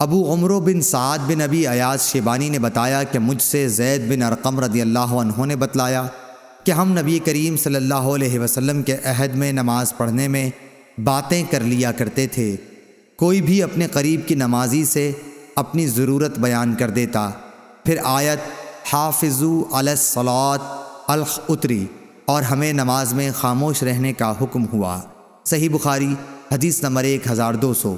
ابو عمرو بن سعد بن ابی ایاز شیبانی نے بتایا کہ مجھ سے زید بن ارقم رضی اللہ عنہ نے بتلایا کہ ہم نبی کریم صلی اللہ علیہ وسلم کے عہد میں نماز پڑھنے میں باتیں کر لیا کرتے تھے۔ کوئی بھی اپنے قریب کی نمازی سے اپنی ضرورت بیان کر دیتا۔ پھر آیت، حافظو الصلاۃ الخ اتری اور ہمیں نماز میں خاموش رہنے کا حکم ہوا۔ صحیح بخاری، حدیث نمبر ایک ہزار دو سو۔